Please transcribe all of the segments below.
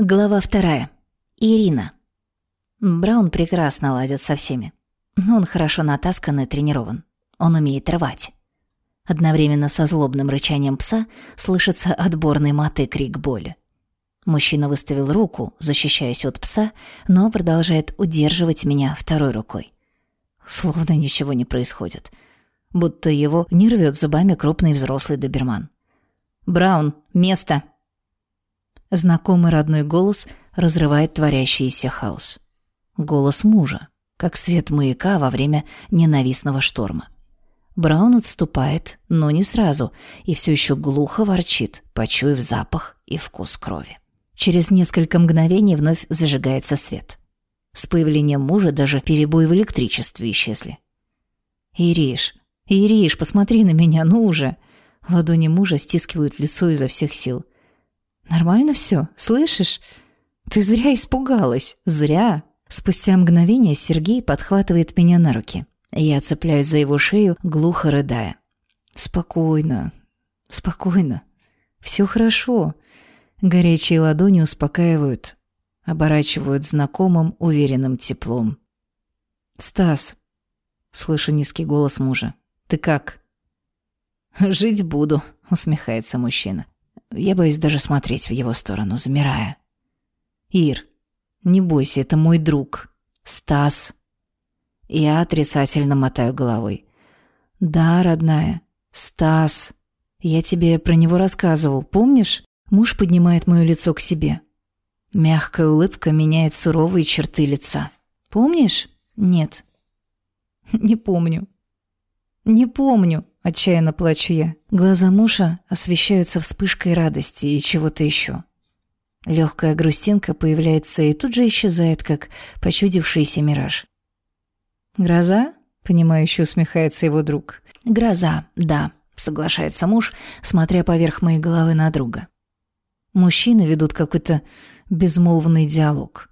Глава вторая. Ирина. Браун прекрасно ладит со всеми. Но он хорошо натаскан и тренирован. Он умеет рвать. Одновременно со злобным рычанием пса слышится отборный мат и крик боли. Мужчина выставил руку, защищаясь от пса, но продолжает удерживать меня второй рукой. Словно ничего не происходит. Будто его не рвет зубами крупный взрослый доберман. «Браун, место!» Знакомый родной голос разрывает творящийся хаос. Голос мужа, как свет маяка во время ненавистного шторма. Браун отступает, но не сразу, и все еще глухо ворчит, почуяв запах и вкус крови. Через несколько мгновений вновь зажигается свет. С появлением мужа даже перебои в электричестве исчезли. «Ириш, Ириш, посмотри на меня, ну уже!» Ладони мужа стискивают лицо изо всех сил. Нормально все, слышишь? Ты зря испугалась, зря. Спустя мгновение Сергей подхватывает меня на руки. Я цепляюсь за его шею, глухо рыдая. Спокойно, спокойно. Все хорошо. Горячие ладони успокаивают, оборачивают знакомым, уверенным теплом. «Стас», — слышу низкий голос мужа, — «ты как?» «Жить буду», — усмехается мужчина. Я боюсь даже смотреть в его сторону, замирая. «Ир, не бойся, это мой друг. Стас». Я отрицательно мотаю головой. «Да, родная, Стас. Я тебе про него рассказывал, помнишь?» Муж поднимает мое лицо к себе. Мягкая улыбка меняет суровые черты лица. «Помнишь?» «Нет». «Не помню». «Не помню», — отчаянно плачу я. Глаза мужа освещаются вспышкой радости и чего-то еще. Легкая грустинка появляется и тут же исчезает, как почудившийся мираж. «Гроза?» — понимающе усмехается его друг. «Гроза, да», — соглашается муж, смотря поверх моей головы на друга. Мужчины ведут какой-то безмолвный диалог.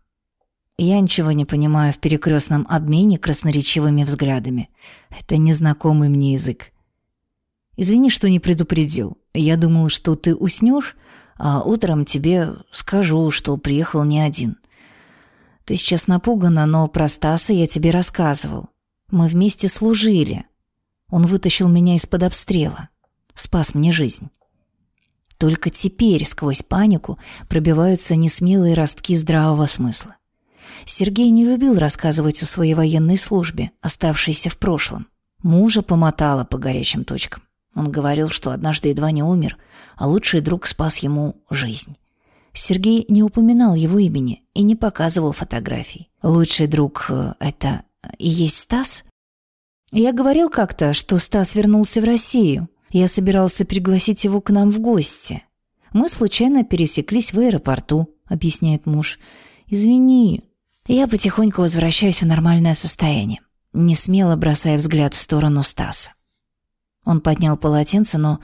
Я ничего не понимаю в перекрестном обмене красноречивыми взглядами. Это незнакомый мне язык. Извини, что не предупредил. Я думал, что ты уснешь, а утром тебе скажу, что приехал не один. Ты сейчас напугана, но про Стаса я тебе рассказывал. Мы вместе служили. Он вытащил меня из-под обстрела. Спас мне жизнь. Только теперь сквозь панику пробиваются несмелые ростки здравого смысла. Сергей не любил рассказывать о своей военной службе, оставшейся в прошлом. Мужа помотала по горячим точкам. Он говорил, что однажды едва не умер, а лучший друг спас ему жизнь. Сергей не упоминал его имени и не показывал фотографий. Лучший друг э, — это и есть Стас? Я говорил как-то, что Стас вернулся в Россию. Я собирался пригласить его к нам в гости. Мы случайно пересеклись в аэропорту, объясняет муж. Извини. Я потихоньку возвращаюсь в нормальное состояние, не смело бросая взгляд в сторону Стаса. Он поднял полотенце, но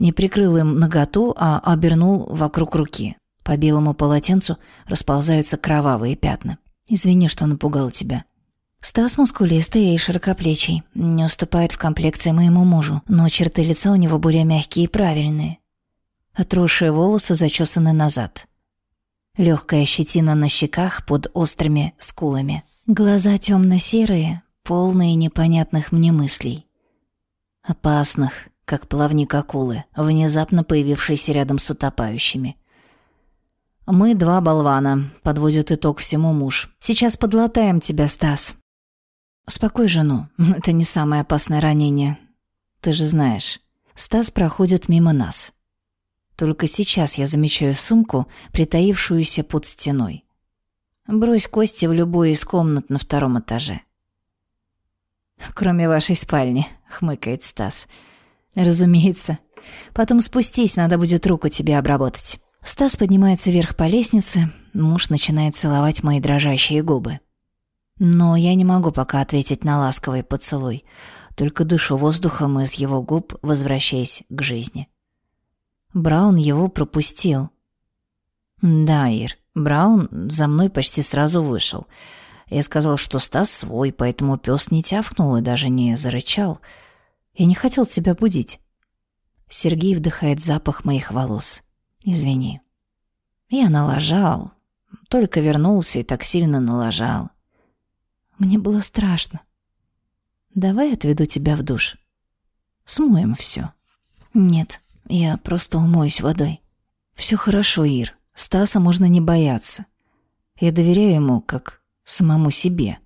не прикрыл им наготу, а обернул вокруг руки. По белому полотенцу расползаются кровавые пятна. «Извини, что напугал тебя». Стас мускулистый и широкоплечий, не уступает в комплекции моему мужу, но черты лица у него более мягкие и правильные. Отросшие волосы зачесаны назад. Легкая щетина на щеках под острыми скулами. Глаза темно-серые, полные непонятных мне мыслей. Опасных, как плавник акулы, внезапно появившийся рядом с утопающими. «Мы два болвана», — подводит итог всему муж. «Сейчас подлатаем тебя, Стас». «Успокой жену, это не самое опасное ранение. Ты же знаешь». Стас проходит мимо нас. Только сейчас я замечаю сумку, притаившуюся под стеной. Брось кости в любую из комнат на втором этаже. «Кроме вашей спальни», — хмыкает Стас. «Разумеется. Потом спустись, надо будет руку тебе обработать». Стас поднимается вверх по лестнице, муж начинает целовать мои дрожащие губы. Но я не могу пока ответить на ласковый поцелуй, только дышу воздухом из его губ, возвращаясь к жизни. Браун его пропустил. «Да, Ир, Браун за мной почти сразу вышел». Я сказал, что Стас свой, поэтому пес не тявкнул и даже не зарычал. Я не хотел тебя будить. Сергей вдыхает запах моих волос. Извини. Я налажал. Только вернулся и так сильно налажал. Мне было страшно. Давай отведу тебя в душ. Смоем все. Нет, я просто умоюсь водой. Все хорошо, Ир. Стаса можно не бояться. Я доверяю ему как самому себе,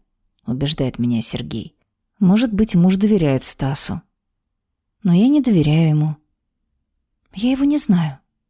убеждает меня Сергей. Может быть, муж доверяет Стасу. Но я не доверяю ему. Я его не знаю.